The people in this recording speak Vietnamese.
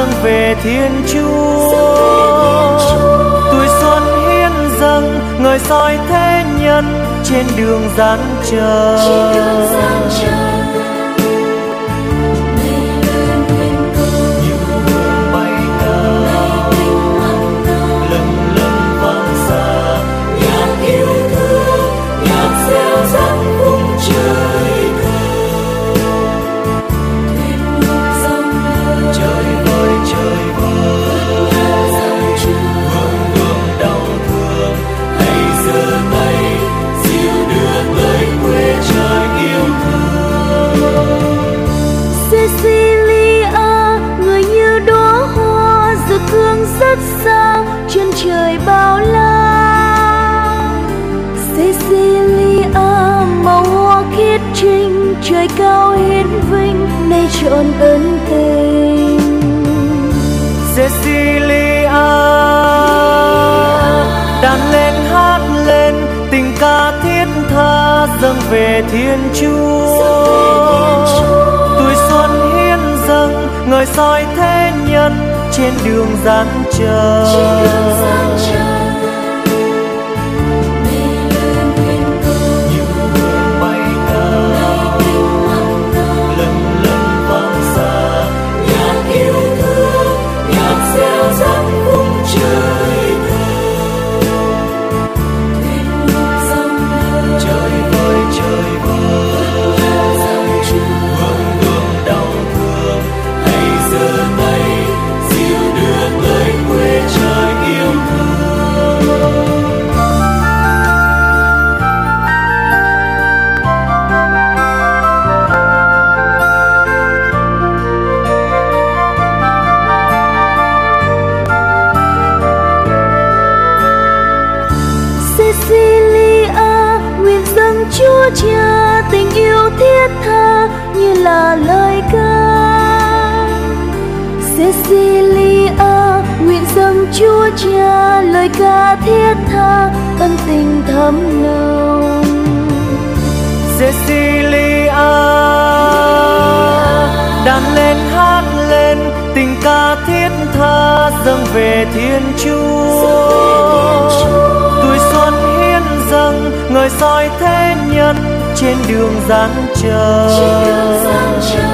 dâng về thiên chúa. Tuổi xuân hiến dâng ngời soi thế nhân trên đường gian chờ trời cao hiến vinh nay trọn ân tình. Cecilia đàn lên hát lên tình ca thiết tha dâng về thiên chúa. Tuổi xuân hiến dâng ngời soi thế nhân trên đường gian chờ Cecilia nguyện dâng Chúa Cha tình yêu thiết tha như là lời ca. Cecilia nguyện dâng Chúa Cha lời ca thiết tha, ân tình thấm nồng Cecilia đàn lên hát lên, tình ca thiết tha dâng về thiên chúa. Dâng ngời soi thế nhân trên đường gian chờ